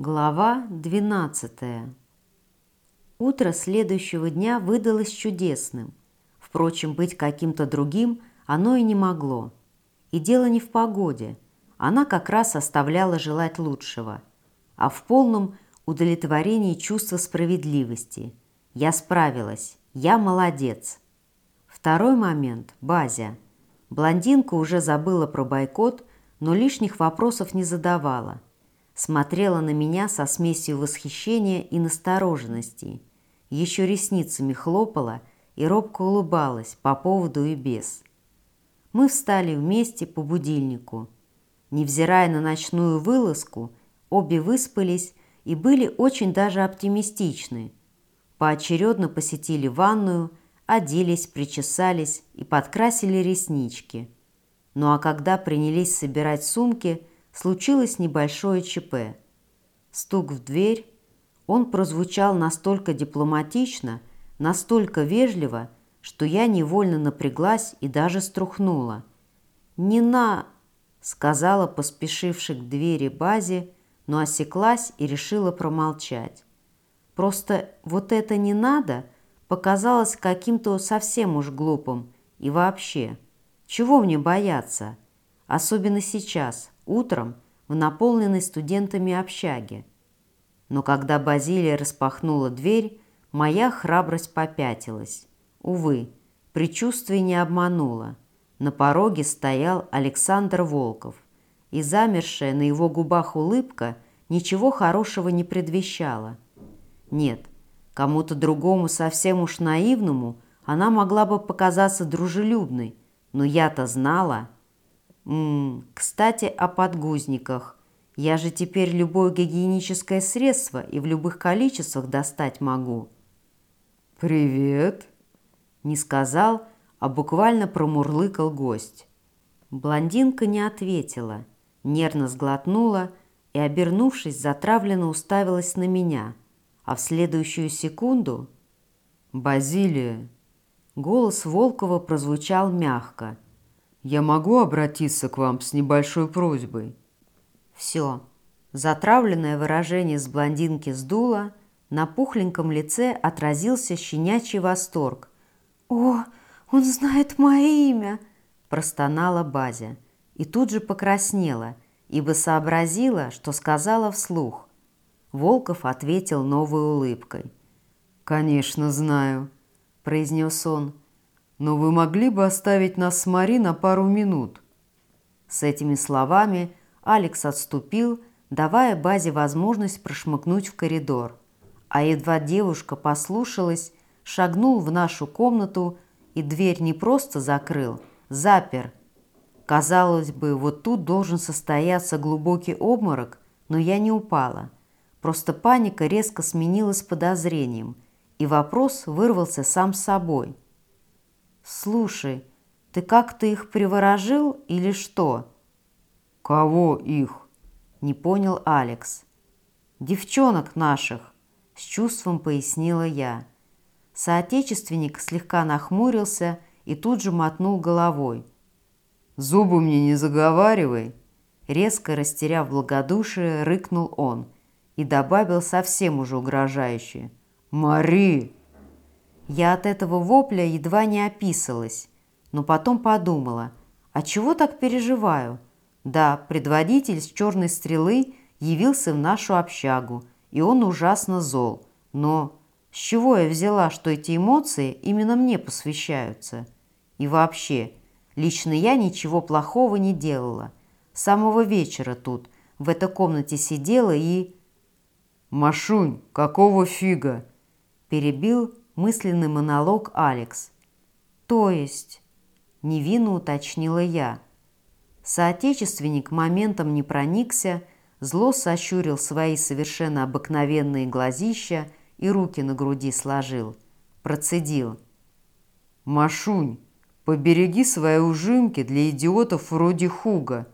Глава 12 Утро следующего дня выдалось чудесным. Впрочем, быть каким-то другим оно и не могло. И дело не в погоде. Она как раз оставляла желать лучшего. А в полном удовлетворении чувства справедливости. Я справилась. Я молодец. Второй момент – Базя. Блондинка уже забыла про бойкот, но лишних вопросов не задавала – смотрела на меня со смесью восхищения и настороженности. Еще ресницами хлопала и робко улыбалась по поводу и без. Мы встали вместе по будильнику. Невзирая на ночную вылазку, обе выспались и были очень даже оптимистичны. Поочередно посетили ванную, оделись, причесались и подкрасили реснички. Ну а когда принялись собирать сумки – случилось небольшое ЧП. Стук в дверь. Он прозвучал настолько дипломатично, настолько вежливо, что я невольно напряглась и даже струхнула. «Не на...» — сказала поспешивший к двери базе, но осеклась и решила промолчать. Просто вот это «не надо» показалось каким-то совсем уж глупым. И вообще, чего мне бояться? Особенно сейчас, утром в наполненной студентами общаге. Но когда Базилия распахнула дверь, моя храбрость попятилась. Увы, предчувствие не обмануло. На пороге стоял Александр Волков, и замершая на его губах улыбка ничего хорошего не предвещала. Нет, кому-то другому совсем уж наивному она могла бы показаться дружелюбной, но я-то знала – М -м, кстати, о подгузниках. Я же теперь любое гигиеническое средство и в любых количествах достать могу. «Привет!» Не сказал, а буквально промурлыкал гость. Блондинка не ответила, нервно сглотнула и, обернувшись, затравленно уставилась на меня, а в следующую секунду... «Базилия!» Голос Волкова прозвучал мягко – я могу обратиться к вам с небольшой просьбой?» Все. Затравленное выражение с блондинки сдуло, на пухленьком лице отразился щенячий восторг. «О, он знает мое имя!» – простонала Базя. И тут же покраснела, ибо сообразила, что сказала вслух. Волков ответил новой улыбкой. «Конечно, знаю», – произнес он но вы могли бы оставить нас с Мари на пару минут?» С этими словами Алекс отступил, давая Базе возможность прошмыгнуть в коридор. А едва девушка послушалась, шагнул в нашу комнату и дверь не просто закрыл, запер. Казалось бы, вот тут должен состояться глубокий обморок, но я не упала. Просто паника резко сменилась подозрением, и вопрос вырвался сам собой – «Слушай, ты как-то их приворожил или что?» «Кого их?» – не понял Алекс. «Девчонок наших», – с чувством пояснила я. Соотечественник слегка нахмурился и тут же мотнул головой. «Зубы мне не заговаривай!» Резко растеряв благодушие, рыкнул он и добавил совсем уже угрожающе. «Мари!» Я от этого вопля едва не описалась, но потом подумала, а чего так переживаю? Да, предводитель с черной стрелы явился в нашу общагу, и он ужасно зол. Но с чего я взяла, что эти эмоции именно мне посвящаются? И вообще, лично я ничего плохого не делала. С самого вечера тут, в этой комнате сидела и... «Машунь, какого фига?» Перебил мысленный монолог Алекс. «То есть?» – невинно уточнила я. Соотечественник моментом не проникся, зло сощурил свои совершенно обыкновенные глазища и руки на груди сложил. Процедил. «Машунь, побереги свои ужимки для идиотов вроде Хуга.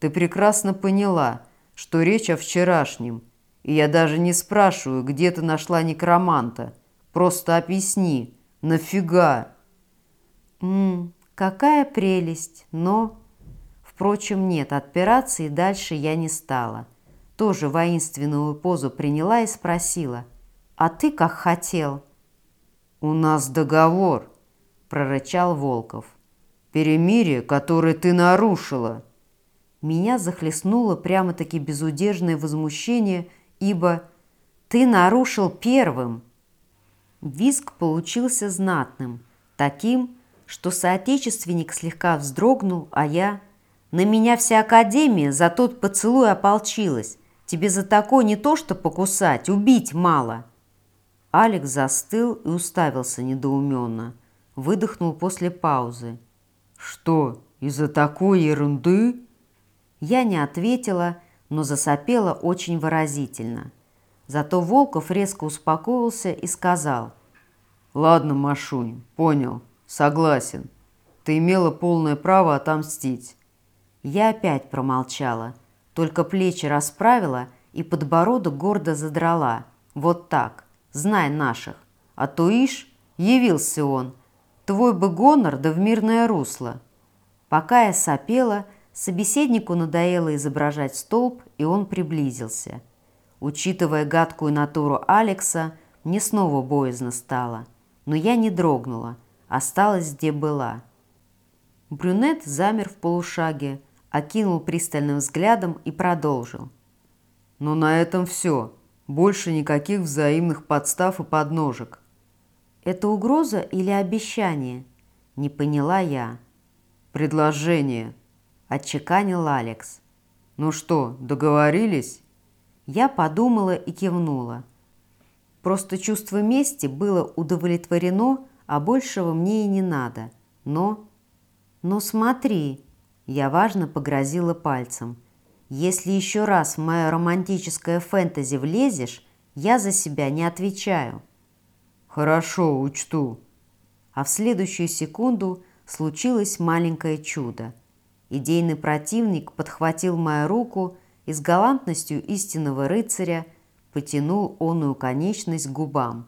Ты прекрасно поняла, что речь о вчерашнем, и я даже не спрашиваю, где ты нашла некроманта». Просто объясни, нафига?» «Ммм, какая прелесть, но...» Впрочем, нет, отпираться и дальше я не стала. тоже воинственную позу приняла и спросила, «А ты как хотел?» «У нас договор», — прорычал Волков. «Перемирие, которое ты нарушила». Меня захлестнуло прямо-таки безудержное возмущение, ибо «ты нарушил первым». Виск получился знатным, таким, что соотечественник слегка вздрогнул, а я... На меня вся академия за тот поцелуй ополчилась. Тебе за такое не то что покусать, убить мало. Алекс застыл и уставился недоуменно. Выдохнул после паузы. «Что, из-за такой ерунды?» Я не ответила, но засопела очень выразительно. Зато Волков резко успокоился и сказал. «Ладно, Машунь, понял, согласен. Ты имела полное право отомстить». Я опять промолчала, только плечи расправила и подбородок гордо задрала. Вот так, знай наших. А то ишь, явился он. Твой бы гонор да в мирное русло. Пока я сопела, собеседнику надоело изображать столб, и он приблизился. Учитывая гадкую натуру Алекса, мне снова боязно стало. Но я не дрогнула, осталась где была. Брюнет замер в полушаге, окинул пристальным взглядом и продолжил. «Но на этом все. Больше никаких взаимных подстав и подножек». «Это угроза или обещание?» Не поняла я. «Предложение», – отчеканил Алекс. «Ну что, договорились?» Я подумала и кивнула. Просто чувство мести было удовлетворено, а большего мне и не надо. Но... Но смотри, я важно погрозила пальцем. Если еще раз в мое романтическое фэнтези влезешь, я за себя не отвечаю. Хорошо, учту. А в следующую секунду случилось маленькое чудо. Идейный противник подхватил мою руку и с галантностью истинного рыцаря потянул оную конечность к губам.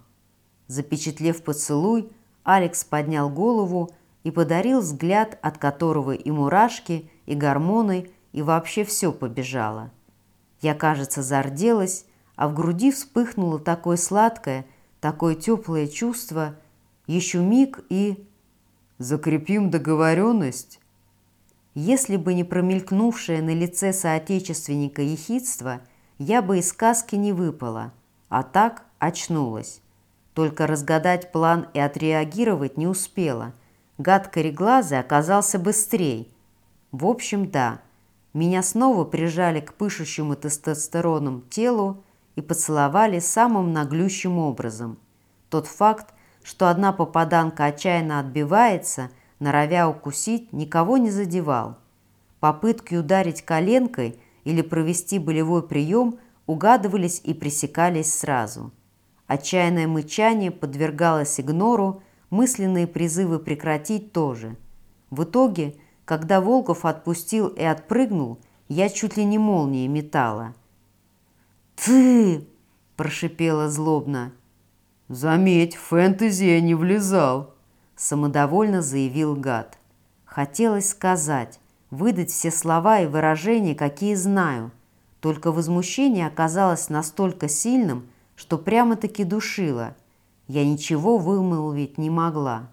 Запечатлев поцелуй, Алекс поднял голову и подарил взгляд, от которого и мурашки, и гормоны, и вообще все побежало. Я, кажется, зарделась, а в груди вспыхнуло такое сладкое, такое теплое чувство, еще миг и... Закрепим договоренность? Если бы не промелькнувшее на лице соотечественника ехидство, я бы из сказки не выпала, а так очнулась. Только разгадать план и отреагировать не успела – Гад кореглазый оказался быстрее. В общем, да, меня снова прижали к пышущему тестостероном телу и поцеловали самым наглющим образом. Тот факт, что одна попаданка отчаянно отбивается, норовя укусить, никого не задевал. Попытки ударить коленкой или провести болевой прием угадывались и пресекались сразу. Отчаянное мычание подвергалось игнору, мысленные призывы прекратить тоже. В итоге, когда Волков отпустил и отпрыгнул, я чуть ли не молнией метала. «Ты!» – прошипела злобно. «Заметь, в фэнтези я не влезал», – самодовольно заявил гад. Хотелось сказать, выдать все слова и выражения, какие знаю. Только возмущение оказалось настолько сильным, что прямо-таки душило – я ничего вымолвить не могла.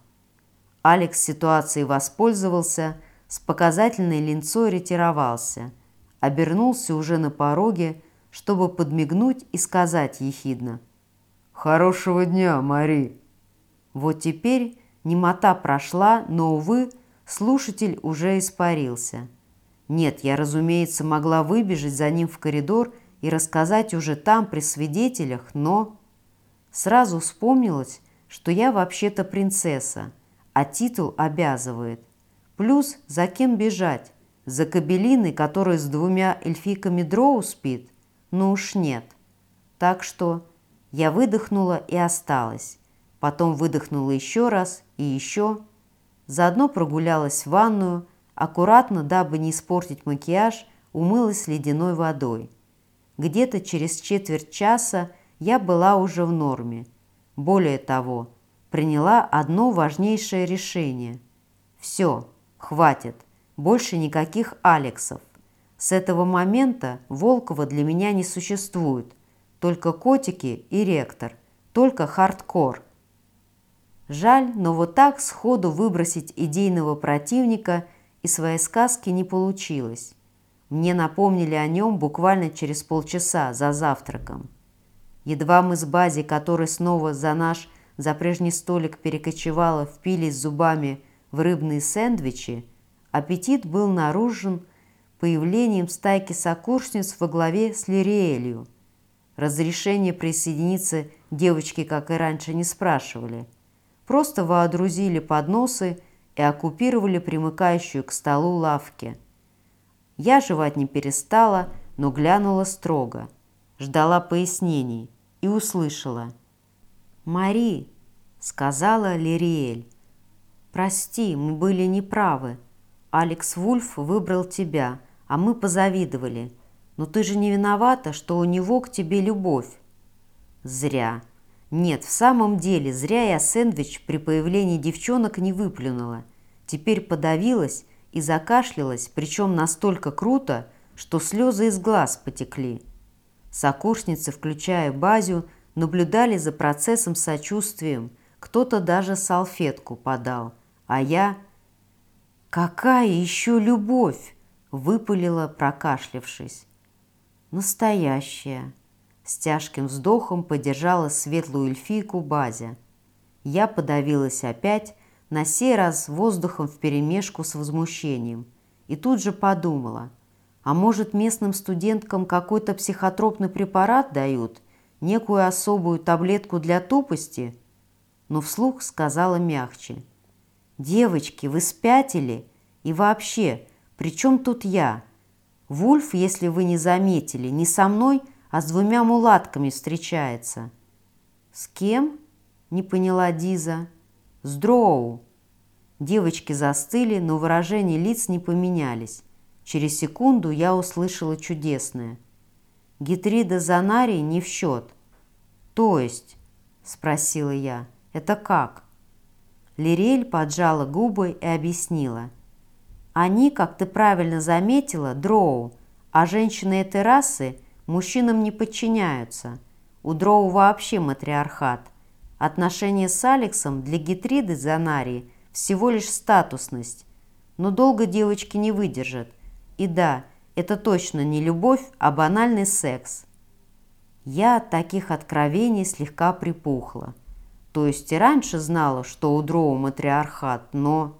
Алекс ситуацией воспользовался, с показательной линцой ретировался, обернулся уже на пороге, чтобы подмигнуть и сказать ехидно. «Хорошего дня, Мари!» Вот теперь немота прошла, но, увы, слушатель уже испарился. Нет, я, разумеется, могла выбежать за ним в коридор и рассказать уже там при свидетелях, но... Сразу вспомнилось, что я вообще-то принцесса, а титул обязывает. Плюс за кем бежать? За кабелиной, которая с двумя эльфиками дроу спит? Ну уж нет. Так что я выдохнула и осталась. Потом выдохнула еще раз и еще. Заодно прогулялась в ванную, аккуратно, дабы не испортить макияж, умылась ледяной водой. Где-то через четверть часа я была уже в норме. Более того, приняла одно важнейшее решение. Все, хватит, больше никаких Алексов. С этого момента Волкова для меня не существует. Только котики и ректор. Только хардкор. Жаль, но вот так сходу выбросить идейного противника из своей сказки не получилось. Мне напомнили о нем буквально через полчаса за завтраком. Едва мы с Бази, который снова за наш, за прежний столик перекочевала, впились зубами в рыбные сэндвичи, аппетит был наружен появлением стайки сокурсниц во главе с Лириэлью. Разрешение присоединиться девочки, как и раньше, не спрашивали. Просто воодрузили подносы и оккупировали примыкающую к столу лавки. Я жевать не перестала, но глянула строго. Ждала пояснений и услышала. «Мари», — сказала Лириэль, — «прости, мы были неправы. Алекс Вульф выбрал тебя, а мы позавидовали. Но ты же не виновата, что у него к тебе любовь». «Зря. Нет, в самом деле, зря я сэндвич при появлении девчонок не выплюнула. Теперь подавилась и закашлялась, причем настолько круто, что слезы из глаз потекли. Сокурсницы, включая Базю, наблюдали за процессом сочувствием, кто-то даже салфетку подал, а я... «Какая еще любовь!» — выпалила, прокашлявшись. «Настоящая!» С тяжким вздохом подержала светлую эльфийку Базя. Я подавилась опять, на сей раз воздухом вперемешку с возмущением, и тут же подумала, а может местным студенткам какой-то психотропный препарат дают, некую особую таблетку для тупости? Но вслух сказала мягче. «Девочки, вы спятили? И вообще, при чем тут я? Вульф, если вы не заметили, не со мной, а с двумя мулатками встречается». «С кем?» – не поняла Диза. «С Дроу». Девочки застыли, но выражения лиц не поменялись. Через секунду я услышала чудесное. «Гитрида Занарий не в счет». «То есть?» – спросила я. «Это как?» Лирель поджала губы и объяснила. «Они, как ты правильно заметила, дроу, а женщины этой расы мужчинам не подчиняются. У дроу вообще матриархат. Отношения с Алексом для Гитриды Занарии всего лишь статусность. Но долго девочки не выдержат. И да, это точно не любовь, а банальный секс. Я от таких откровений слегка припухла. То есть и раньше знала, что у Дроу матриархат, но...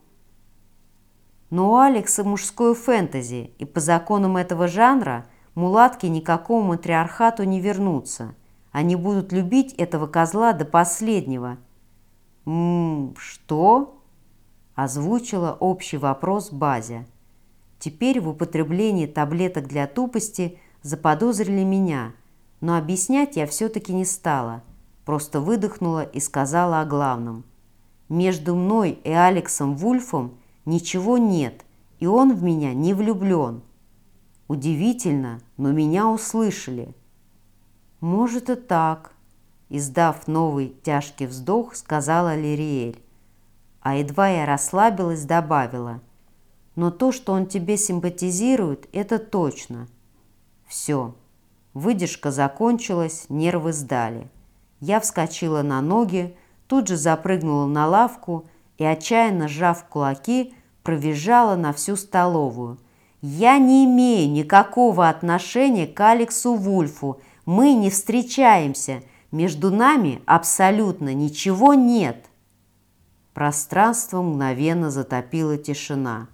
Но у Алекса мужское фэнтези, и по законам этого жанра мулатки никакому матриархату не вернутся. Они будут любить этого козла до последнего. «М -м, что?» – озвучила общий вопрос Базя. Теперь в употреблении таблеток для тупости заподозрили меня, но объяснять я все-таки не стала – просто выдохнула и сказала о главном. «Между мной и Алексом Вульфом ничего нет, и он в меня не влюблен». Удивительно, но меня услышали. «Может и так», – издав новый тяжкий вздох, сказала Лириэль. А едва я расслабилась, добавила. «Но то, что он тебе симпатизирует, это точно». Все. Выдержка закончилась, нервы сдали. Я вскочила на ноги, тут же запрыгнула на лавку и, отчаянно сжав кулаки, провизжала на всю столовую. «Я не имею никакого отношения к Алексу Вульфу. Мы не встречаемся. Между нами абсолютно ничего нет». Пространство мгновенно затопила тишина,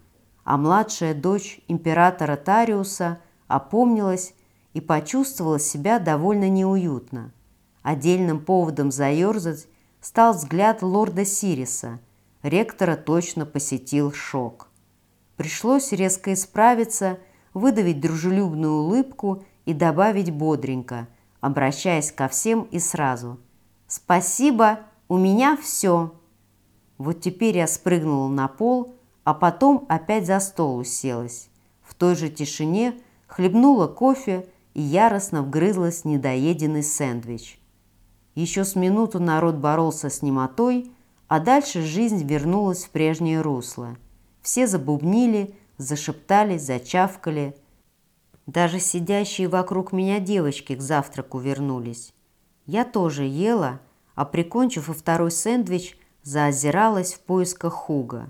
а младшая дочь императора Тариуса опомнилась и почувствовала себя довольно неуютно. Отдельным поводом заерзать стал взгляд лорда Сириса. Ректора точно посетил шок. Пришлось резко исправиться, выдавить дружелюбную улыбку и добавить бодренько, обращаясь ко всем и сразу. «Спасибо, у меня все». Вот теперь я спрыгнула на пол, а потом опять за стол уселась. В той же тишине хлебнула кофе и яростно вгрызлась недоеденный сэндвич. Еще с минуту народ боролся с немотой, а дальше жизнь вернулась в прежнее русло. Все забубнили, зашептались, зачавкали. Даже сидящие вокруг меня девочки к завтраку вернулись. Я тоже ела, а прикончив и второй сэндвич, заозиралась в поисках Хуга.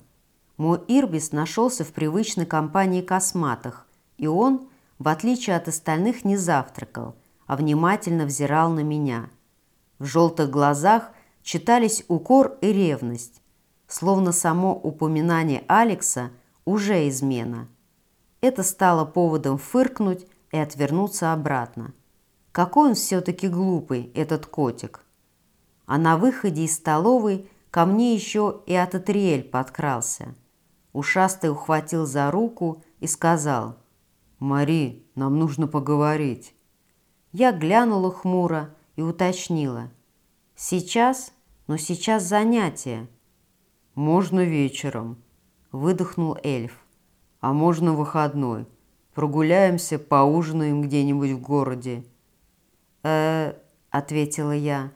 Мой Ирбис нашелся в привычной компании косматых, и он, в отличие от остальных, не завтракал, а внимательно взирал на меня. В желтых глазах читались укор и ревность, словно само упоминание Алекса уже измена. Это стало поводом фыркнуть и отвернуться обратно. Какой он все-таки глупый, этот котик. А на выходе из столовой ко мне еще и Ататриэль подкрался. Ушастый ухватил за руку и сказал, «Мари, нам нужно поговорить». Я глянула хмуро и уточнила, «Сейчас? Но сейчас занятие». «Можно вечером», — выдохнул эльф. «А можно выходной. Прогуляемся, поужинаем где-нибудь в городе». «Э-э», ответила я.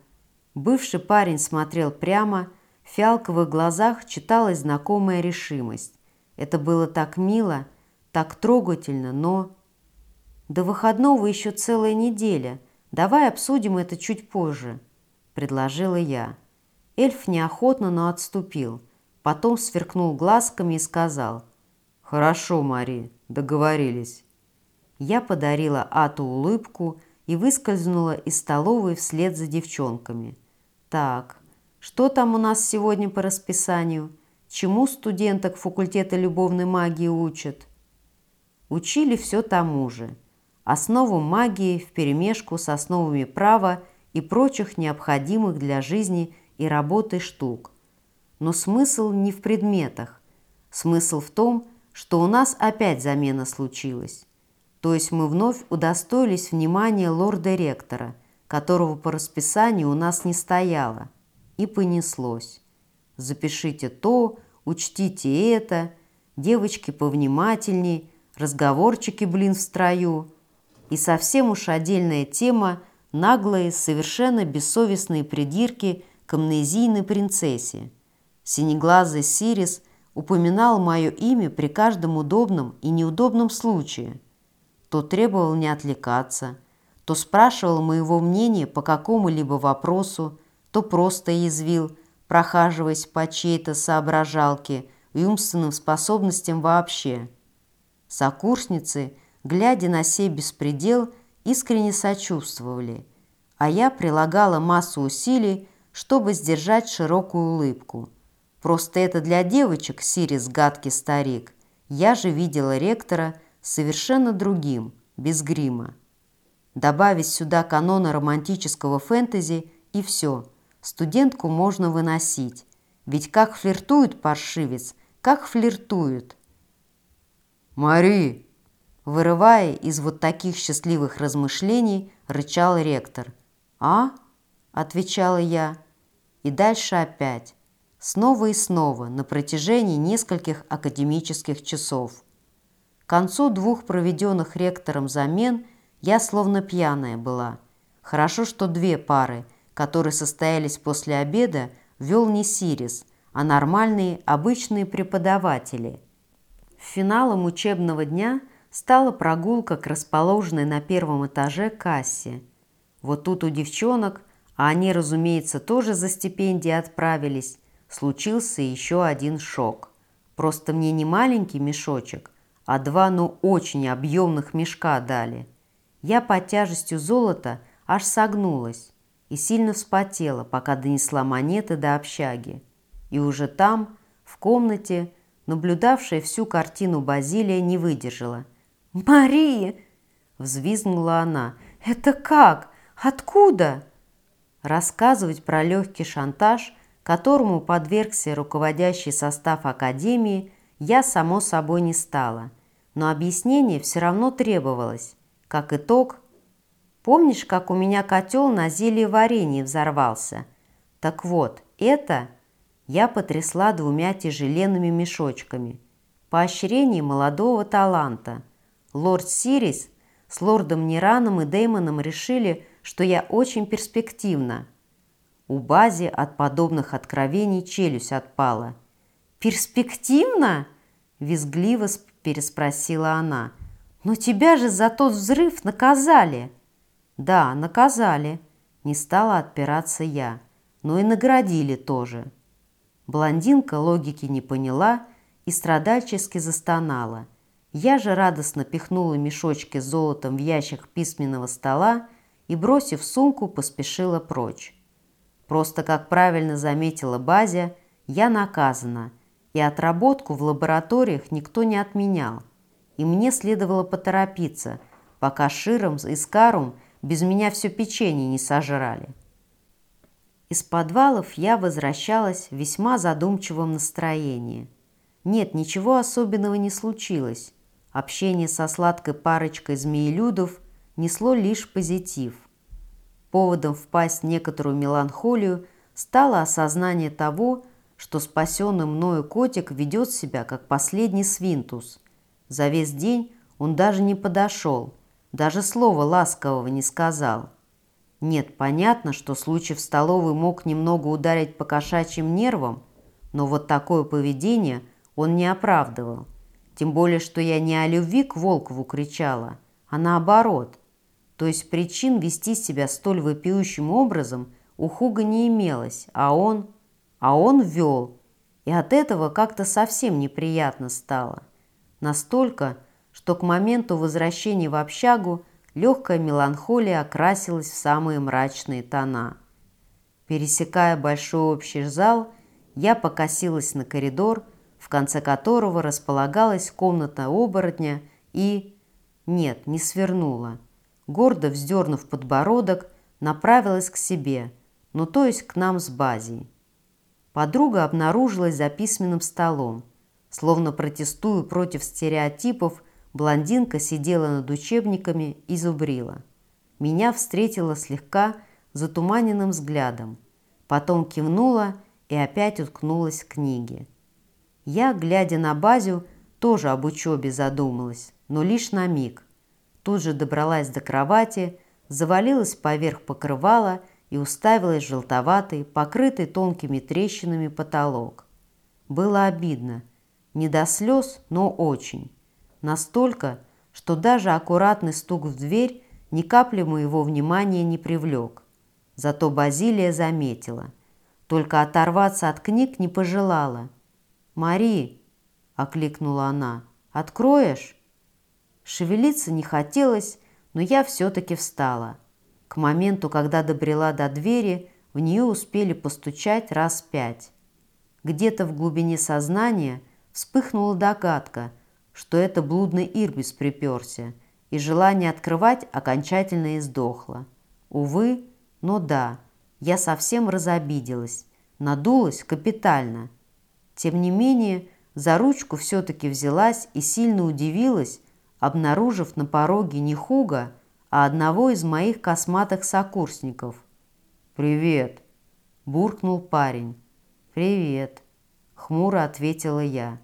Бывший парень смотрел прямо, в фиалковых глазах читалась знакомая решимость. Это было так мило, так трогательно, но... До выходного еще целая неделя. Давай обсудим это чуть позже, предложила я. Эльф неохотно, но отступил. Потом сверкнул глазками и сказал. «Хорошо, Мари, договорились». Я подарила Ату улыбку и выскользнула из столовой вслед за девчонками. Так, что там у нас сегодня по расписанию? Чему студенток факультета любовной магии учат? Учили все тому же. Основу магии вперемешку с основами права и прочих необходимых для жизни и работы штук. Но смысл не в предметах. Смысл в том, что у нас опять замена случилась. То есть мы вновь удостоились внимания лорда-ректора, которого по расписанию у нас не стояло, и понеслось. Запишите то, учтите это, девочки повнимательней, разговорчики, блин, в строю. И совсем уж отдельная тема – наглые, совершенно бессовестные придирки к амнезийной принцессе. Синеглазый Сирис упоминал мое имя при каждом удобном и неудобном случае – то требовал не отвлекаться, то спрашивал моего мнения по какому-либо вопросу, то просто язвил, прохаживаясь по чьей-то соображалке и умственным способностям вообще. Сокурсницы, глядя на сей беспредел, искренне сочувствовали, а я прилагала массу усилий, чтобы сдержать широкую улыбку. Просто это для девочек, Сирис, гадкий старик. Я же видела ректора – совершенно другим, без грима. Добавить сюда каноны романтического фэнтези и все, студентку можно выносить. Ведь как флиртует паршивец, как флиртует. «Мари!» Вырывая из вот таких счастливых размышлений, рычал ректор. «А?» – отвечала я. И дальше опять. Снова и снова, на протяжении нескольких академических часов – к концу двух проведенных ректором замен я словно пьяная была. Хорошо, что две пары, которые состоялись после обеда, вел не Сирис, а нормальные, обычные преподаватели. Финалом учебного дня стала прогулка к расположенной на первом этаже кассе. Вот тут у девчонок, а они, разумеется, тоже за стипендии отправились, случился еще один шок. Просто мне не маленький мешочек, а два, ну, очень объемных мешка дали. Я под тяжестью золота аж согнулась и сильно вспотела, пока донесла монеты до общаги. И уже там, в комнате, наблюдавшая всю картину Базилия не выдержала. «Мария!» – взвизгнула она. «Это как? Откуда?» Рассказывать про легкий шантаж, которому подвергся руководящий состав Академии, я, само собой, не стала – но объяснение все равно требовалось. Как итог, помнишь, как у меня котел на зелье варенье взорвался? Так вот, это я потрясла двумя тяжеленными мешочками. Поощрение молодого таланта. Лорд Сирис с лордом Нираном и Деймоном решили, что я очень перспективна. У Бази от подобных откровений челюсть отпала. «Перспективно?» – визгливо переспросила она. «Но тебя же за тот взрыв наказали!» «Да, наказали», — не стала отпираться я, «но и наградили тоже». Блондинка логики не поняла и страдальчески застонала. Я же радостно пихнула мешочки с золотом в ящик письменного стола и, бросив сумку, поспешила прочь. Просто, как правильно заметила Базя, я наказана, и отработку в лабораториях никто не отменял. И мне следовало поторопиться, пока Широм и Скарум без меня все печенье не сожрали. Из подвалов я возвращалась в весьма задумчивом настроении. Нет, ничего особенного не случилось. Общение со сладкой парочкой змеелюдов несло лишь позитив. Поводом впасть в некоторую меланхолию стало осознание того, что спасенный мною котик ведет себя как последний свинтус. За весь день он даже не подошел, даже слова ласкового не сказал – нет, понятно, что случай в столовой мог немного ударить по кошачьим нервам, но вот такое поведение он не оправдывал. Тем более, что я не о любви к Волкову кричала, а наоборот. То есть причин вести себя столь вопиющим образом у Хуга не имелось, а он... А он вел. И от этого как-то совсем неприятно стало. Настолько, что к моменту возвращения в общагу легкая меланхолия окрасилась в самые мрачные тона. Пересекая большой общий зал, я покосилась на коридор, в конце которого располагалась комната оборотня и... Нет, не свернула. Гордо вздернув подбородок, направилась к себе, ну то есть к нам с базей. Подруга обнаружилась за письменным столом. Словно протестуя против стереотипов, Блондинка сидела над учебниками и зубрила. Меня встретила слегка затуманенным взглядом. Потом кивнула и опять уткнулась в книги. Я, глядя на Базю, тоже об учебе задумалась, но лишь на миг. Тут же добралась до кровати, завалилась поверх покрывала и уставилась в желтоватый, покрытый тонкими трещинами потолок. Было обидно. Не до слез, но очень. Настолько, что даже аккуратный стук в дверь ни капли моего внимания не привлек. Зато Базилия заметила. Только оторваться от книг не пожелала. «Мари!» – окликнула она. «Откроешь?» Шевелиться не хотелось, но я все-таки встала. К моменту, когда добрела до двери, в нее успели постучать раз пять. Где-то в глубине сознания вспыхнула догадка, что это блудный Ирбис приперся, и желание открывать окончательно издохло. Увы, но да, я совсем разобиделась, надулась капитально. Тем не менее, за ручку все-таки взялась и сильно удивилась, обнаружив на пороге не Хуга, а одного из моих косматых сокурсников. «Привет!» – буркнул парень. «Привет!» – хмуро ответила я.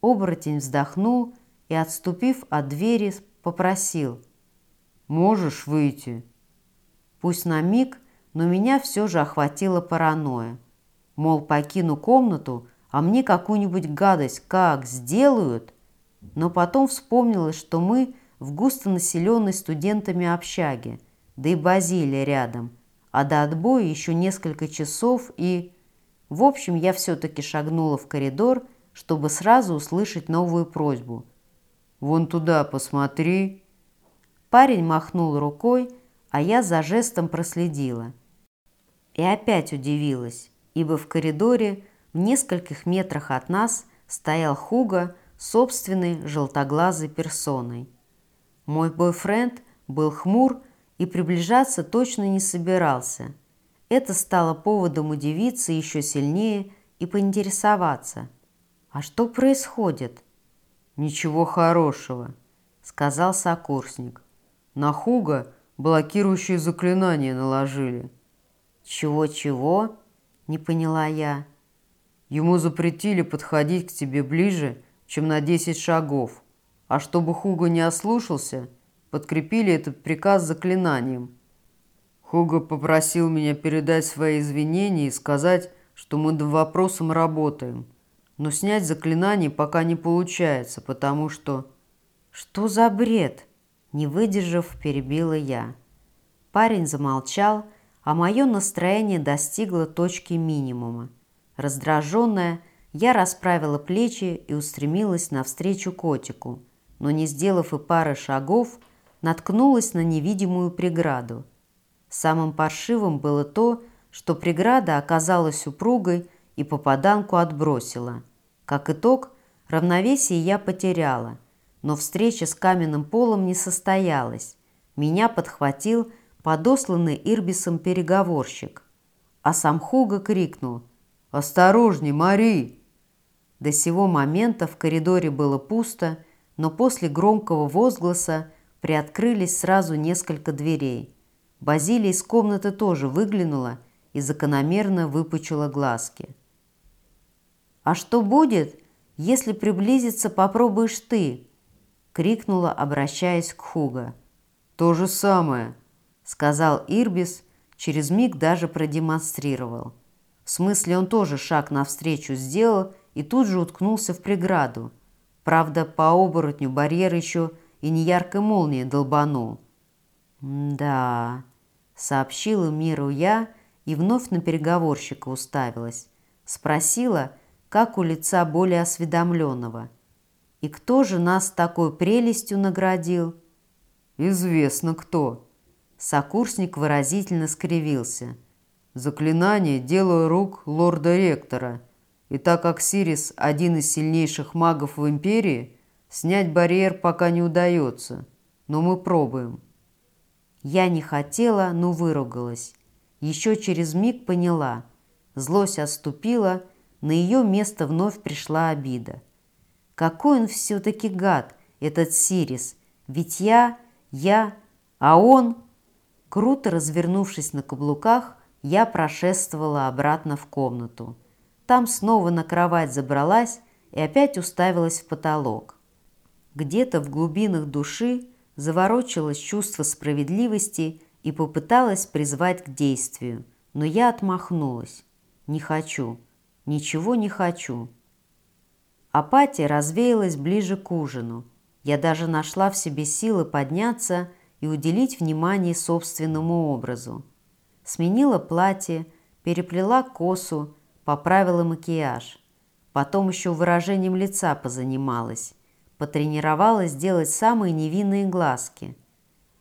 Оборотень вздохнул и, отступив от двери, попросил. «Можешь выйти?» Пусть на миг, но меня все же охватила паранойя. Мол, покину комнату, а мне какую-нибудь гадость как сделают? Но потом вспомнилось, что мы в густонаселенной студентами общаге, да и Базилия рядом, а до отбоя еще несколько часов и... В общем, я все-таки шагнула в коридор чтобы сразу услышать новую просьбу. «Вон туда посмотри». Парень махнул рукой, а я за жестом проследила. И опять удивилась, ибо в коридоре в нескольких метрах от нас стоял Хуга собственной желтоглазой персоной. Мой бойфренд был хмур и приближаться точно не собирался. Это стало поводом удивиться еще сильнее и поинтересоваться – «А что происходит?» «Ничего хорошего», — сказал сокурсник. «На Хуга блокирующие заклинания наложили». «Чего-чего?» — не поняла я. «Ему запретили подходить к тебе ближе, чем на десять шагов. А чтобы Хуга не ослушался, подкрепили этот приказ заклинанием. Хуга попросил меня передать свои извинения и сказать, что мы над вопросом работаем» но снять заклинание пока не получается, потому что... «Что за бред?» Не выдержав, перебила я. Парень замолчал, а мое настроение достигло точки минимума. Раздраженная, я расправила плечи и устремилась навстречу котику, но не сделав и пары шагов, наткнулась на невидимую преграду. Самым паршивым было то, что преграда оказалась упругой и попаданку отбросила. Как итог, равновесие я потеряла, но встреча с каменным полом не состоялась. Меня подхватил подосланный Ирбисом переговорщик, а сам Хуга крикнул «Осторожней, Мари!». До сего момента в коридоре было пусто, но после громкого возгласа приоткрылись сразу несколько дверей. Базилия из комнаты тоже выглянула и закономерно выпучила глазки. «А что будет, если приблизиться попробуешь ты?» — крикнула, обращаясь к Хуга. «То же самое», — сказал Ирбис, через миг даже продемонстрировал. В смысле, он тоже шаг навстречу сделал и тут же уткнулся в преграду. Правда, по оборотню барьер еще и неяркой молнией долбанул. «Да», — сообщила миру я и вновь на переговорщика уставилась. Спросила, как у лица более осведомленного. «И кто же нас такой прелестью наградил?» «Известно кто». Сокурсник выразительно скривился. «Заклинание – дело рук лорда-ректора. И так как Сирис – один из сильнейших магов в Империи, снять барьер пока не удается. Но мы пробуем». Я не хотела, но выругалась. Еще через миг поняла. Злость отступила, на ее место вновь пришла обида. Какой он все-таки гад, этот Сирис. Ведь я, я, а он... Круто развернувшись на каблуках, я прошествовала обратно в комнату. Там снова на кровать забралась и опять уставилась в потолок. Где-то в глубинах души заворочилось чувство справедливости и попыталась призвать к действию, но я отмахнулась. Не хочу, ничего не хочу. Апатия развеялась ближе к ужину. Я даже нашла в себе силы подняться и уделить внимание собственному образу. Сменила платье, переплела косу, поправила макияж. Потом еще выражением лица позанималась потренировалась делать самые невинные глазки.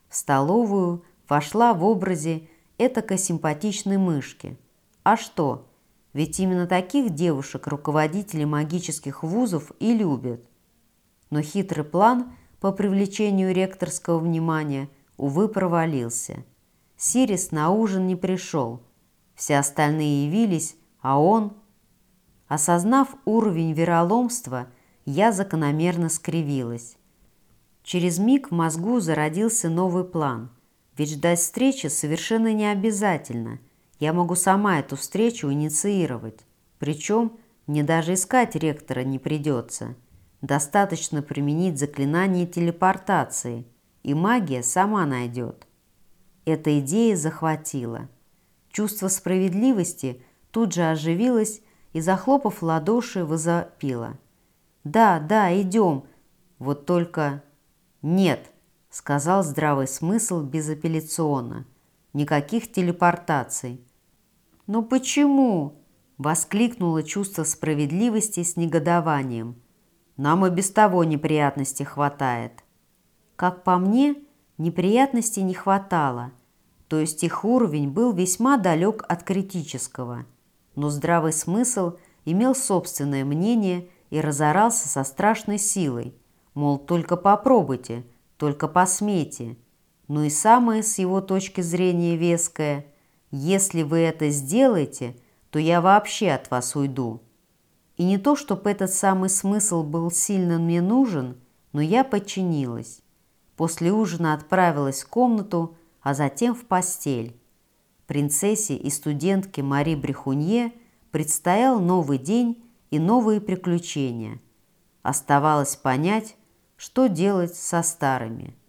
В столовую вошла в образе этакой симпатичной мышки. А что? Ведь именно таких девушек руководители магических вузов и любят. Но хитрый план по привлечению ректорского внимания, увы, провалился. Сирис на ужин не пришел. Все остальные явились, а он... Осознав уровень вероломства, я закономерно скривилась. Через миг в мозгу зародился новый план. Ведь ждать встречи совершенно не обязательно. Я могу сама эту встречу инициировать. Причем мне даже искать ректора не придется. Достаточно применить заклинание телепортации, и магия сама найдет. Эта идея захватила. Чувство справедливости тут же оживилось и, захлопав ладоши, возопило – «Да, да, идем. Вот только...» «Нет», — сказал здравый смысл безапелляционно. «Никаких телепортаций». «Но почему?» — воскликнуло чувство справедливости с негодованием. «Нам и без того неприятностей хватает». Как по мне, неприятностей не хватало, то есть их уровень был весьма далек от критического. Но здравый смысл имел собственное мнение и разорался со страшной силой, мол, только попробуйте, только посмейте. Ну и самое с его точки зрения веское, если вы это сделаете, то я вообще от вас уйду. И не то, чтобы этот самый смысл был сильно мне нужен, но я подчинилась. После ужина отправилась в комнату, а затем в постель. Принцессе и студентке Мари Брехунье предстоял новый день и новые приключения. Оставалось понять, что делать со старыми –